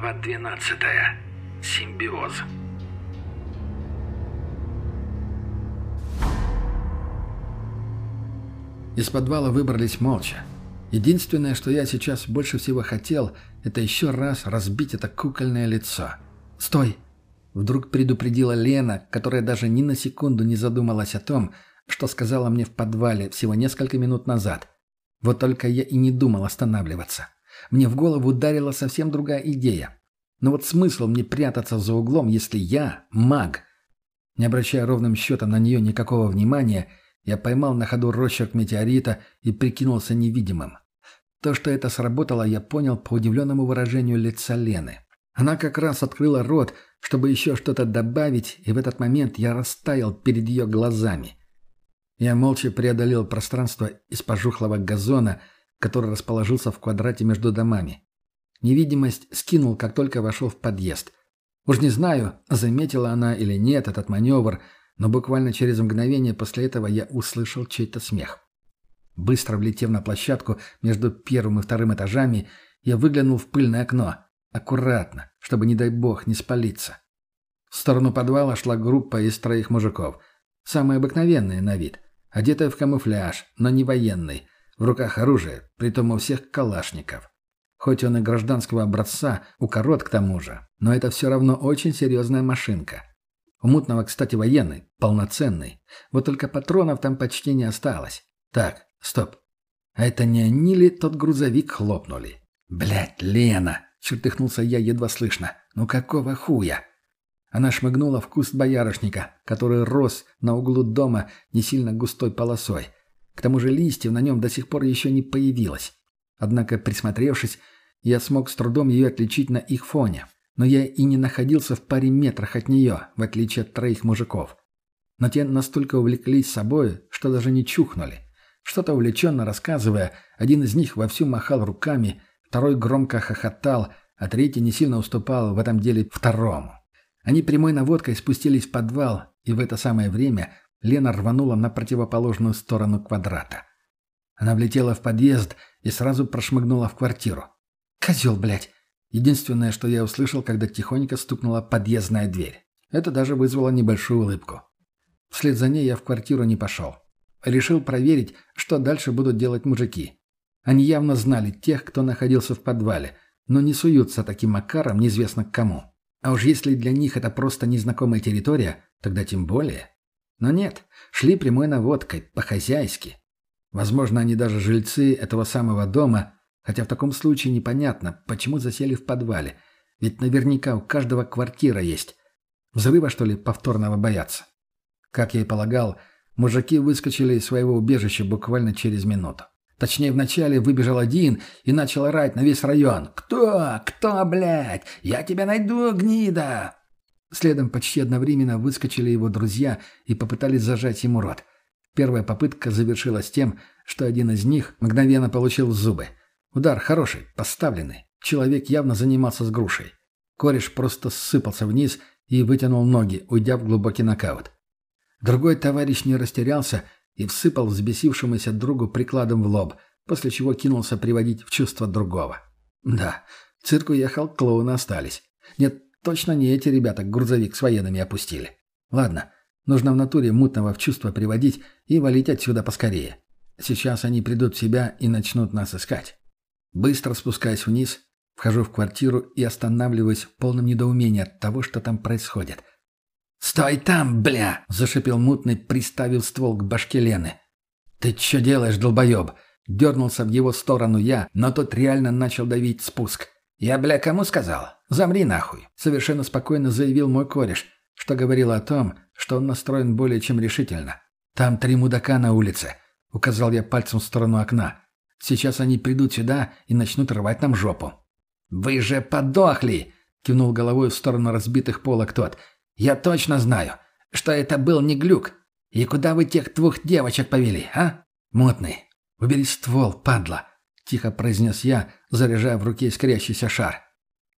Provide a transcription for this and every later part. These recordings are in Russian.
Глава 12. Симбиоз. Из подвала выбрались молча. Единственное, что я сейчас больше всего хотел, это еще раз разбить это кукольное лицо. «Стой!» Вдруг предупредила Лена, которая даже ни на секунду не задумалась о том, что сказала мне в подвале всего несколько минут назад. Вот только я и не думал останавливаться. Мне в голову ударила совсем другая идея. Но вот смысл мне прятаться за углом, если я маг? Не обращая ровным счетом на нее никакого внимания, я поймал на ходу росчерк метеорита и прикинулся невидимым. То, что это сработало, я понял по удивленному выражению лица Лены. Она как раз открыла рот, чтобы еще что-то добавить, и в этот момент я растаял перед ее глазами. Я молча преодолел пространство из пожухлого газона, который расположился в квадрате между домами. Невидимость скинул, как только вошел в подъезд. Уж не знаю, заметила она или нет этот маневр, но буквально через мгновение после этого я услышал чей-то смех. Быстро влетев на площадку между первым и вторым этажами, я выглянул в пыльное окно. Аккуратно, чтобы, не дай бог, не спалиться. В сторону подвала шла группа из троих мужиков. Самые обыкновенные на вид. Одетые в камуфляж, но не военный. В руках оружие, притом у всех калашников. Хоть он и гражданского образца, укорот к тому же, но это все равно очень серьезная машинка. У мутного, кстати, военный, полноценный. Вот только патронов там почти не осталось. Так, стоп. А это не они ли тот грузовик хлопнули? Блять, Лена! Чертыхнулся я едва слышно. Ну какого хуя? Она шмыгнула в куст боярышника, который рос на углу дома не сильно густой полосой – к тому же листьев на нем до сих пор еще не появилось. Однако, присмотревшись, я смог с трудом ее отличить на их фоне. Но я и не находился в паре метрах от нее, в отличие от троих мужиков. Но те настолько увлеклись собой, что даже не чухнули. Что-то увлеченно рассказывая, один из них вовсю махал руками, второй громко хохотал, а третий не сильно уступал в этом деле второму. Они прямой наводкой спустились в подвал, и в это самое время Лена рванула на противоположную сторону квадрата. Она влетела в подъезд и сразу прошмыгнула в квартиру. «Козел, блядь!» Единственное, что я услышал, когда тихонько стукнула подъездная дверь. Это даже вызвало небольшую улыбку. Вслед за ней я в квартиру не пошел. Решил проверить, что дальше будут делать мужики. Они явно знали тех, кто находился в подвале, но не суются таким макаром неизвестно к кому. А уж если для них это просто незнакомая территория, тогда тем более. Но нет, шли прямой наводкой, по-хозяйски. Возможно, они даже жильцы этого самого дома, хотя в таком случае непонятно, почему засели в подвале. Ведь наверняка у каждого квартира есть. Взрыва, что ли, повторного боятся? Как я и полагал, мужики выскочили из своего убежища буквально через минуту. Точнее, вначале выбежал один и начал орать на весь район. «Кто? Кто, блядь? Я тебя найду, гнида!» Следом почти одновременно выскочили его друзья и попытались зажать ему рот. Первая попытка завершилась тем, что один из них мгновенно получил зубы. Удар хороший, поставленный. Человек явно занимался с грушей. Кореш просто сыпался вниз и вытянул ноги, уйдя в глубокий нокаут. Другой товарищ не растерялся и всыпал взбесившемуся другу прикладом в лоб, после чего кинулся приводить в чувство другого. Да, цирк уехал, клоуны остались. Нет, Точно не эти ребята грузовик с военными опустили. Ладно, нужно в натуре мутного в чувство приводить и валить отсюда поскорее. Сейчас они придут в себя и начнут нас искать. Быстро спускаясь вниз, вхожу в квартиру и останавливаюсь в полном недоумении от того, что там происходит. «Стой там, бля!» – зашипел мутный, приставив ствол к башке Лены. «Ты что делаешь, долбоеб?» Дернулся в его сторону я, но тот реально начал давить спуск. «Я, бля, кому сказал? Замри нахуй!» Совершенно спокойно заявил мой кореш, что говорило о том, что он настроен более чем решительно. «Там три мудака на улице», — указал я пальцем в сторону окна. «Сейчас они придут сюда и начнут рвать нам жопу». «Вы же подохли!» — кивнул головой в сторону разбитых полок тот. «Я точно знаю, что это был не глюк. И куда вы тех двух девочек повели, а? Мутный, убери ствол, падла!» — тихо произнес я, заряжая в руке искрящийся шар.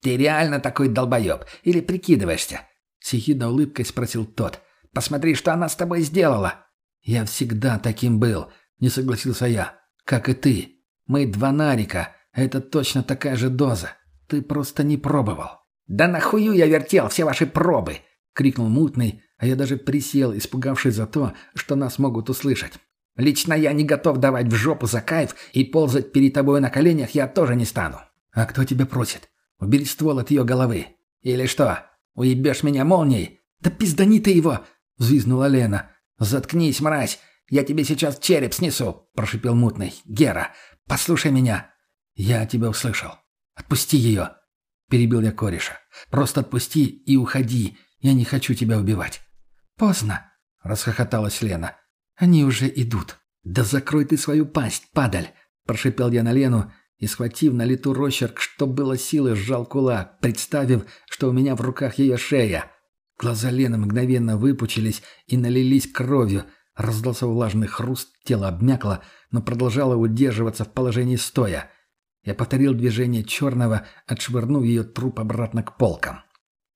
«Ты реально такой долбоеб? Или прикидываешься?» С ехидной улыбкой спросил тот. «Посмотри, что она с тобой сделала!» «Я всегда таким был», — не согласился я. «Как и ты. Мы два нарика, это точно такая же доза. Ты просто не пробовал». «Да нахую я вертел все ваши пробы!» — крикнул мутный, а я даже присел, испугавшись за то, что нас могут услышать. «Лично я не готов давать в жопу за кайф, и ползать перед тобой на коленях я тоже не стану». «А кто тебя просит? Убери ствол от ее головы». «Или что, уебешь меня молнией?» «Да пиздани ты его!» — взвизгнула Лена. «Заткнись, мразь! Я тебе сейчас череп снесу!» — прошипел мутный. «Гера, послушай меня!» «Я тебя услышал. Отпусти ее!» — перебил я кореша. «Просто отпусти и уходи. Я не хочу тебя убивать». «Поздно!» — расхохоталась Лена. «Они уже идут». «Да закрой ты свою пасть, падаль!» — прошипел я на Лену и, схватив на лету росчерк, что было силы, сжал кулак, представив, что у меня в руках ее шея. Глаза Лены мгновенно выпучились и налились кровью. Раздался влажный хруст, тело обмякло, но продолжало удерживаться в положении стоя. Я повторил движение черного, отшвырнув ее труп обратно к полкам.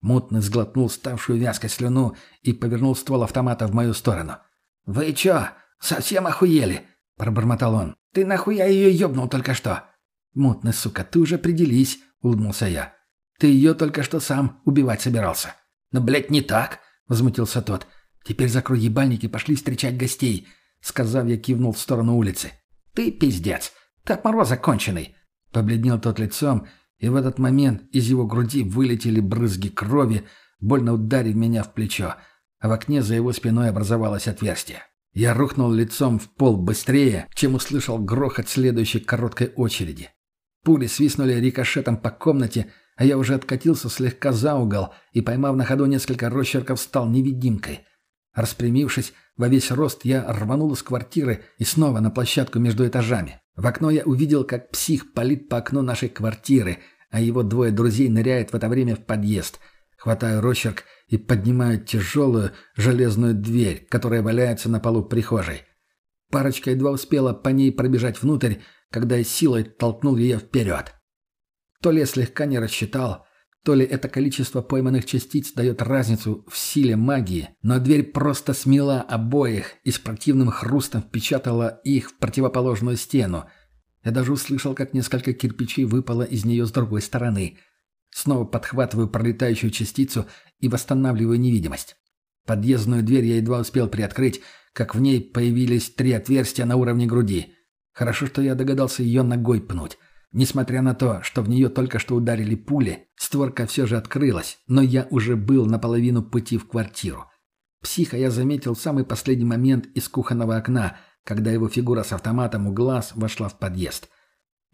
Мутный сглотнул ставшую вязкой слюну и повернул ствол автомата в мою сторону. «Вы чё, совсем охуели?» – пробормотал он. «Ты нахуя ее ёбнул только что?» «Мутный, сука, ты уже определись», — улыбнулся я. «Ты ее только что сам убивать собирался». «Но, блядь, не так», — возмутился тот. «Теперь закрой ебальник пошли встречать гостей», — сказав, я кивнул в сторону улицы. «Ты пиздец! Ты от мороза конченый!» Побледнел тот лицом, и в этот момент из его груди вылетели брызги крови, больно ударив меня в плечо, а в окне за его спиной образовалось отверстие. Я рухнул лицом в пол быстрее, чем услышал грохот следующей короткой очереди. Пули свистнули рикошетом по комнате, а я уже откатился слегка за угол и, поймав на ходу несколько росчерков, стал невидимкой. Распрямившись во весь рост, я рванул из квартиры и снова на площадку между этажами. В окно я увидел, как псих палит по окну нашей квартиры, а его двое друзей ныряют в это время в подъезд. Хватаю росчерк и поднимаю тяжелую железную дверь, которая валяется на полу прихожей. Парочка едва успела по ней пробежать внутрь, когда я силой толкнул ее вперед. То ли я слегка не рассчитал, то ли это количество пойманных частиц дает разницу в силе магии, но дверь просто смела обоих и с противным хрустом впечатала их в противоположную стену. Я даже услышал, как несколько кирпичей выпало из нее с другой стороны. Снова подхватываю пролетающую частицу и восстанавливаю невидимость. Подъездную дверь я едва успел приоткрыть, как в ней появились три отверстия на уровне груди. Хорошо, что я догадался ее ногой пнуть. Несмотря на то, что в нее только что ударили пули, створка все же открылась, но я уже был наполовину пути в квартиру. Психа я заметил в самый последний момент из кухонного окна, когда его фигура с автоматом у глаз вошла в подъезд.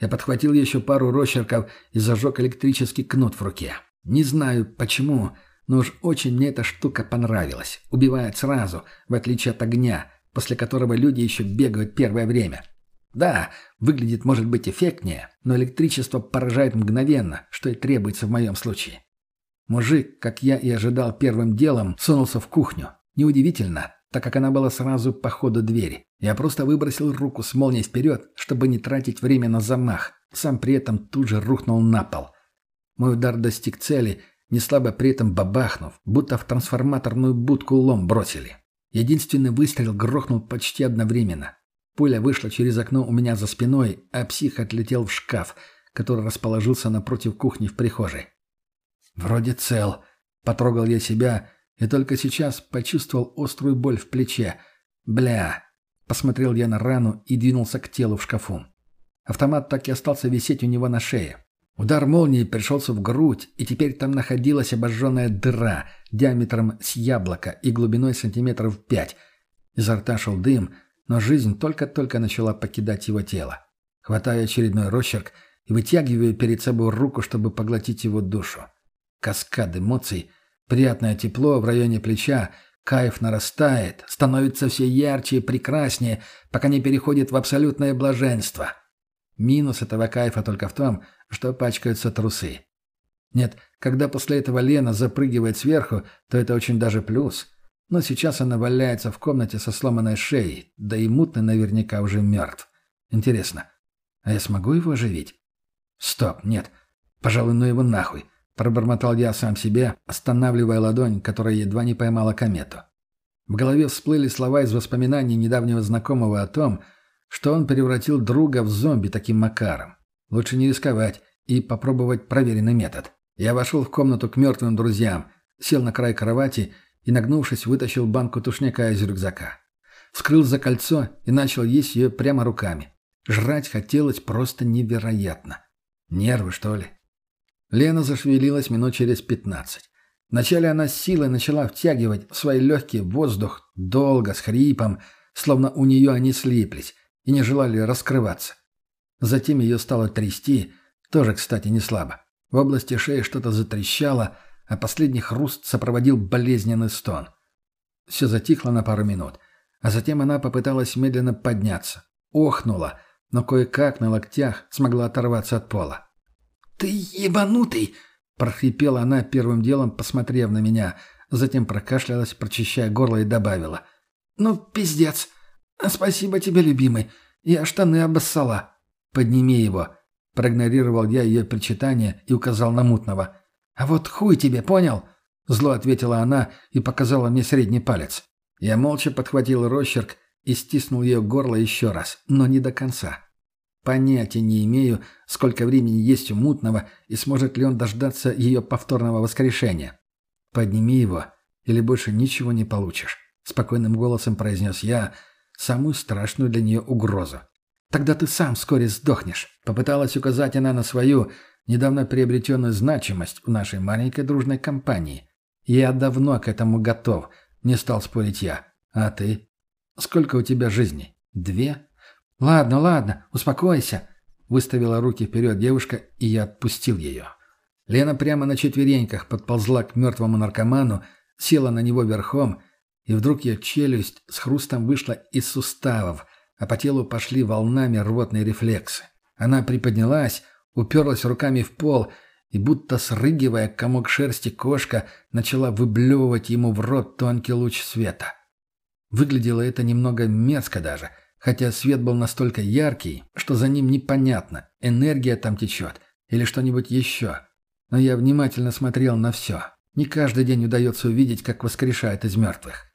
Я подхватил еще пару росчерков и зажег электрический кнут в руке. Не знаю почему, но уж очень мне эта штука понравилась. Убивает сразу, в отличие от огня, после которого люди еще бегают первое время. Да, выглядит может быть эффектнее, но электричество поражает мгновенно, что и требуется в моем случае. Мужик, как я и ожидал первым делом, сунулся в кухню. Неудивительно, так как она была сразу по ходу двери. Я просто выбросил руку с молнией вперед, чтобы не тратить время на замах. Сам при этом тут же рухнул на пол. Мой удар достиг цели, не слабо при этом бабахнув, будто в трансформаторную будку лом бросили. Единственный выстрел грохнул почти одновременно. Пуля вышла через окно у меня за спиной, а псих отлетел в шкаф, который расположился напротив кухни в прихожей. «Вроде цел», — потрогал я себя, и только сейчас почувствовал острую боль в плече. «Бля!» — посмотрел я на рану и двинулся к телу в шкафу. Автомат так и остался висеть у него на шее. Удар молнии пришелся в грудь, и теперь там находилась обожженная дыра диаметром с яблоко и глубиной сантиметров пять. Изо рта шел дым, но жизнь только-только начала покидать его тело. Хватаю очередной росчерк и вытягиваю перед собой руку, чтобы поглотить его душу. Каскад эмоций, приятное тепло в районе плеча, кайф нарастает, становится все ярче и прекраснее, пока не переходит в абсолютное блаженство. Минус этого кайфа только в том, что пачкаются трусы. Нет, когда после этого Лена запрыгивает сверху, то это очень даже плюс. Но сейчас она валяется в комнате со сломанной шеей, да и мутный наверняка уже мертв. Интересно, а я смогу его оживить? Стоп, нет. Пожалуй, ну его нахуй. Пробормотал я сам себе, останавливая ладонь, которая едва не поймала комету. В голове всплыли слова из воспоминаний недавнего знакомого о том, что он превратил друга в зомби таким макаром. Лучше не рисковать и попробовать проверенный метод. Я вошел в комнату к мертвым друзьям, сел на край кровати и, нагнувшись, вытащил банку тушняка из рюкзака. Вскрыл за кольцо и начал есть ее прямо руками. Жрать хотелось просто невероятно. Нервы, что ли? Лена зашевелилась минут через пятнадцать. Вначале она с силой начала втягивать в свои легкие воздух долго, с хрипом, словно у нее они слиплись и не желали раскрываться. Затем ее стало трясти, тоже, кстати, не слабо. В области шеи что-то затрещало, а последний хруст сопроводил болезненный стон. Все затихло на пару минут, а затем она попыталась медленно подняться. Охнула, но кое-как на локтях смогла оторваться от пола. «Ты ебанутый!» – прохрипела она первым делом, посмотрев на меня, затем прокашлялась, прочищая горло и добавила. «Ну, пиздец! Спасибо тебе, любимый! Я штаны обоссала!» «Подними его!» Проигнорировал я ее причитание и указал на мутного. «А вот хуй тебе, понял?» Зло ответила она и показала мне средний палец. Я молча подхватил росчерк и стиснул ее горло еще раз, но не до конца. Понятия не имею, сколько времени есть у мутного и сможет ли он дождаться ее повторного воскрешения. «Подними его, или больше ничего не получишь», — спокойным голосом произнес я самую страшную для нее угрозу. Тогда ты сам вскоре сдохнешь. Попыталась указать она на свою, недавно приобретенную значимость в нашей маленькой дружной компании. Я давно к этому готов, не стал спорить я. А ты? Сколько у тебя жизней? Две? Ладно, ладно, успокойся. Выставила руки вперед девушка, и я отпустил ее. Лена прямо на четвереньках подползла к мертвому наркоману, села на него верхом, и вдруг ее челюсть с хрустом вышла из суставов, а по телу пошли волнами рвотные рефлексы. Она приподнялась, уперлась руками в пол и, будто срыгивая комок шерсти кошка, начала выблевывать ему в рот тонкий луч света. Выглядело это немного мерзко даже, хотя свет был настолько яркий, что за ним непонятно, энергия там течет или что-нибудь еще. Но я внимательно смотрел на все. Не каждый день удается увидеть, как воскрешает из мертвых.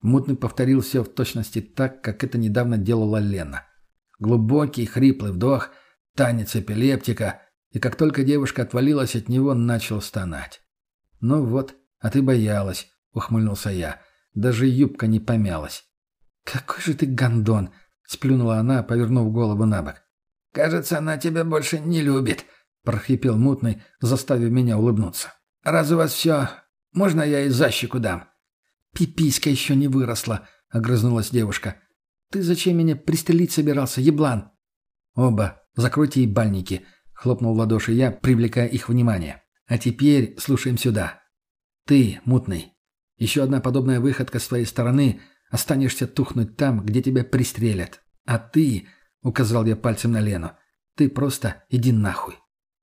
Мутный повторил все в точности так, как это недавно делала Лена. Глубокий, хриплый вдох, танец эпилептика, и как только девушка отвалилась от него, начал стонать. «Ну вот, а ты боялась», — ухмыльнулся я. Даже юбка не помялась. «Какой же ты гондон!» — сплюнула она, повернув голову на бок. «Кажется, она тебя больше не любит», — прохрипел мутный, заставив меня улыбнуться. «Раз у вас все, можно я и защику дам?» «Пиписька еще не выросла», — огрызнулась девушка. «Ты зачем меня пристрелить собирался, еблан?» «Оба, закройте ебальники», — хлопнул в ладоши я, привлекая их внимание. «А теперь слушаем сюда. Ты, мутный, еще одна подобная выходка с твоей стороны, останешься тухнуть там, где тебя пристрелят. А ты, — указал я пальцем на Лену, — ты просто иди нахуй».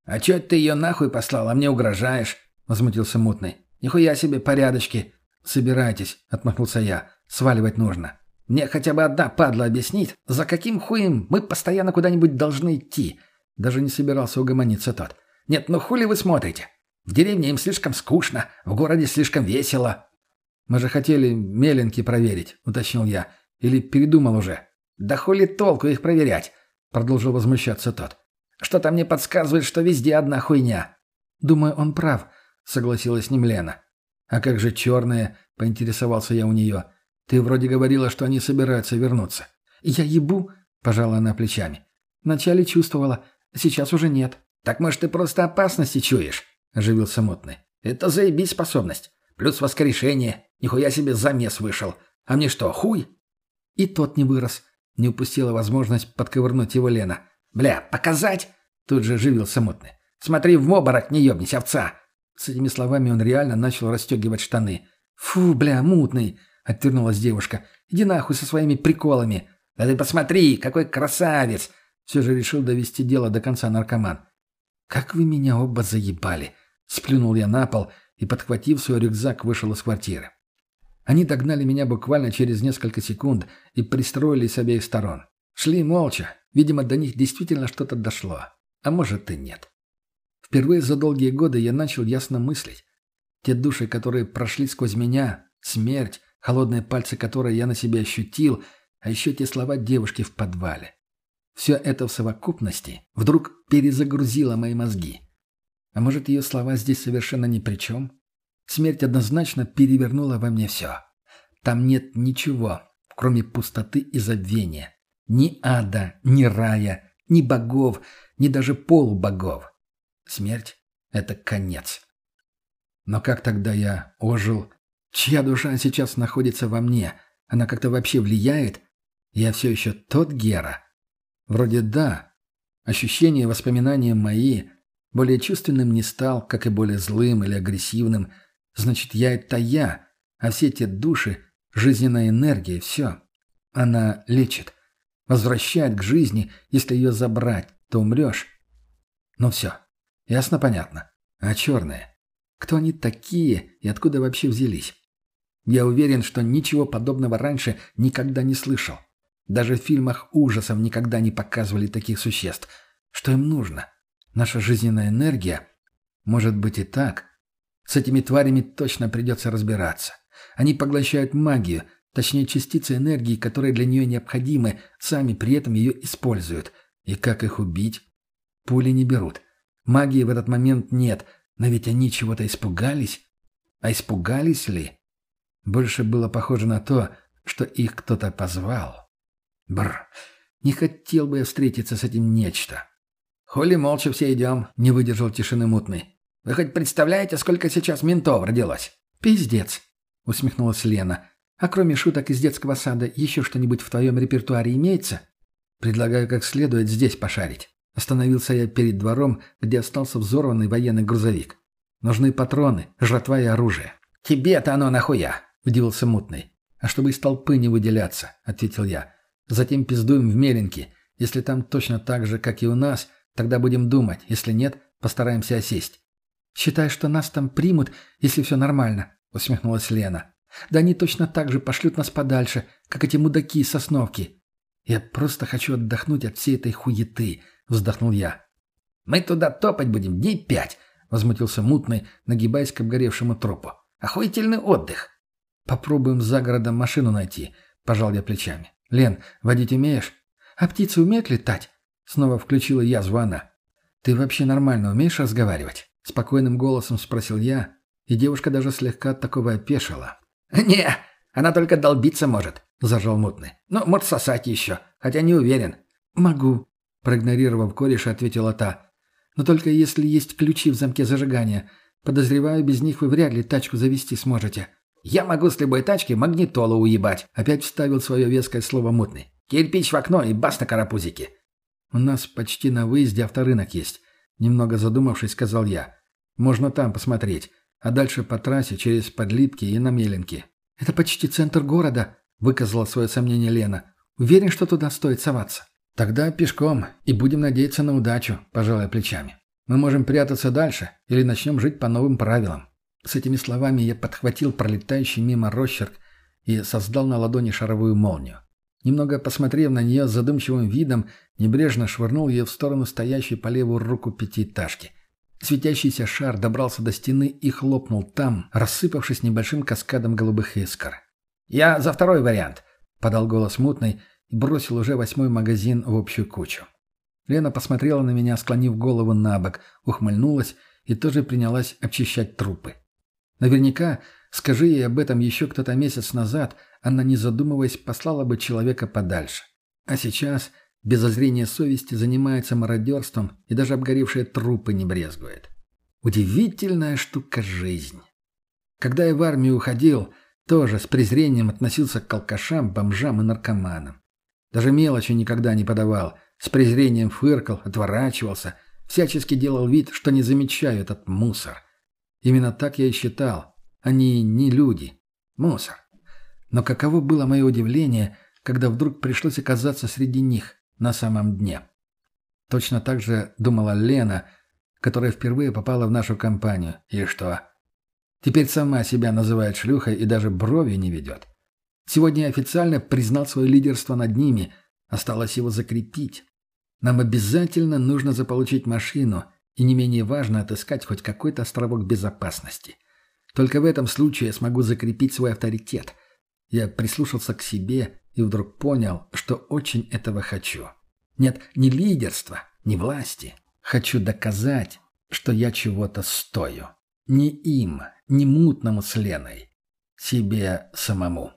«А чё ты ее нахуй послал, а мне угрожаешь?» — возмутился мутный. «Нихуя себе порядочки. «Собирайтесь», — отмахнулся я. «Сваливать нужно». «Мне хотя бы одна падла объяснить, за каким хуем мы постоянно куда-нибудь должны идти?» Даже не собирался угомониться тот. «Нет, ну хули вы смотрите? В деревне им слишком скучно, в городе слишком весело». «Мы же хотели меленки проверить», — уточнил я. «Или передумал уже?» «Да хули толку их проверять?» — продолжил возмущаться тот. «Что-то мне подсказывает, что везде одна хуйня». «Думаю, он прав», — согласилась с ним Лена. «А как же черные?» — поинтересовался я у нее. «Ты вроде говорила, что они собираются вернуться». «Я ебу?» — пожала она плечами. «Вначале чувствовала, сейчас уже нет». «Так, может, ты просто опасности чуешь?» — оживился мутный. «Это заебись способность. Плюс воскрешение. Нихуя себе замес вышел. А мне что, хуй?» И тот не вырос. Не упустила возможность подковырнуть его Лена. «Бля, показать?» Тут же оживился мутный. «Смотри, в обморок не ебнись, овца!» С этими словами он реально начал расстегивать штаны. «Фу, бля, мутный!» — отвернулась девушка. «Иди нахуй со своими приколами!» «Да ты посмотри, какой красавец!» Все же решил довести дело до конца наркоман. «Как вы меня оба заебали!» Сплюнул я на пол и, подхватив свой рюкзак, вышел из квартиры. Они догнали меня буквально через несколько секунд и пристроились с обеих сторон. Шли молча. Видимо, до них действительно что-то дошло. А может и нет. Впервые за долгие годы я начал ясно мыслить. Те души, которые прошли сквозь меня, смерть, холодные пальцы, которые я на себе ощутил, а еще те слова девушки в подвале. Все это в совокупности вдруг перезагрузило мои мозги. А может, ее слова здесь совершенно ни при чем? Смерть однозначно перевернула во мне все. Там нет ничего, кроме пустоты и забвения. Ни ада, ни рая, ни богов, ни даже полубогов. Смерть — это конец. Но как тогда я ожил? Чья душа сейчас находится во мне? Она как-то вообще влияет? Я все еще тот Гера? Вроде да. Ощущения и воспоминания мои. Более чувственным не стал, как и более злым или агрессивным. Значит, я — это я. А все те души, жизненная энергия — все. Она лечит. Возвращает к жизни. Если ее забрать, то умрешь. Ну все. Ясно, понятно. А черные? Кто они такие и откуда вообще взялись? Я уверен, что ничего подобного раньше никогда не слышал. Даже в фильмах ужасов никогда не показывали таких существ. Что им нужно? Наша жизненная энергия? Может быть и так. С этими тварями точно придется разбираться. Они поглощают магию, точнее частицы энергии, которые для нее необходимы, сами при этом ее используют. И как их убить? Пули не берут. Магии в этот момент нет, но ведь они чего-то испугались. А испугались ли? Больше было похоже на то, что их кто-то позвал. Бр, не хотел бы я встретиться с этим нечто. Холи молча все идем, не выдержал тишины мутный. Вы хоть представляете, сколько сейчас ментов родилось? Пиздец, усмехнулась Лена. А кроме шуток из детского сада, еще что-нибудь в твоем репертуаре имеется? Предлагаю как следует здесь пошарить. Остановился я перед двором, где остался взорванный военный грузовик. Нужны патроны, жратва и оружие. «Тебе-то оно нахуя?» – удивился мутный. «А чтобы из толпы не выделяться», – ответил я. «Затем пиздуем в Меленки. Если там точно так же, как и у нас, тогда будем думать. Если нет, постараемся осесть». «Считай, что нас там примут, если все нормально», – усмехнулась Лена. «Да они точно так же пошлют нас подальше, как эти мудаки из Сосновки. Я просто хочу отдохнуть от всей этой хуеты», – вздохнул я. «Мы туда топать будем дней пять», – возмутился мутный, нагибаясь к обгоревшему трупу. «Охуительный отдых». «Попробуем за городом машину найти», – пожал я плечами. «Лен, водить умеешь?» «А птицы умеют летать?» Снова включила я звона. «Ты вообще нормально умеешь разговаривать?» Спокойным голосом спросил я, и девушка даже слегка от такого опешила. «Не, она только долбиться может», – зажал мутный. «Ну, может, сосать еще, хотя не уверен». «Могу», Проигнорировав кореша, ответила та. «Но только если есть ключи в замке зажигания. Подозреваю, без них вы вряд ли тачку завести сможете». «Я могу с любой тачки магнитолу уебать», — опять вставил свое веское слово мутный. «Кирпич в окно и бас на карапузике». «У нас почти на выезде авторынок есть», — немного задумавшись, сказал я. «Можно там посмотреть, а дальше по трассе через подлипки и на Меленки». «Это почти центр города», — выказала свое сомнение Лена. «Уверен, что туда стоит соваться». «Тогда пешком, и будем надеяться на удачу», – пожалуй плечами. «Мы можем прятаться дальше или начнем жить по новым правилам». С этими словами я подхватил пролетающий мимо росчерк и создал на ладони шаровую молнию. Немного посмотрев на нее с задумчивым видом, небрежно швырнул ее в сторону стоящей по левую руку пятиэтажки. Светящийся шар добрался до стены и хлопнул там, рассыпавшись небольшим каскадом голубых искр. «Я за второй вариант», — подал голос мутный, и бросил уже восьмой магазин в общую кучу. Лена посмотрела на меня, склонив голову на бок, ухмыльнулась и тоже принялась очищать трупы. Наверняка, скажи ей об этом еще кто-то месяц назад, она, не задумываясь, послала бы человека подальше. А сейчас, без озрения совести, занимается мародерством и даже обгоревшие трупы не брезгует. Удивительная штука жизнь. Когда я в армию уходил, тоже с презрением относился к алкашам, бомжам и наркоманам. Даже мелочи никогда не подавал. С презрением фыркал, отворачивался. Всячески делал вид, что не замечаю этот мусор. Именно так я и считал. Они не люди. Мусор. Но каково было мое удивление, когда вдруг пришлось оказаться среди них, на самом дне. Точно так же думала Лена, которая впервые попала в нашу компанию. И что? Теперь сама себя называет шлюхой и даже брови не ведет. Сегодня я официально признал свое лидерство над ними. Осталось его закрепить. Нам обязательно нужно заполучить машину, и не менее важно отыскать хоть какой-то островок безопасности. Только в этом случае я смогу закрепить свой авторитет. Я прислушался к себе и вдруг понял, что очень этого хочу. Нет, не лидерства, не власти. Хочу доказать, что я чего-то стою. Не им, не мутному с Леной. Себе самому.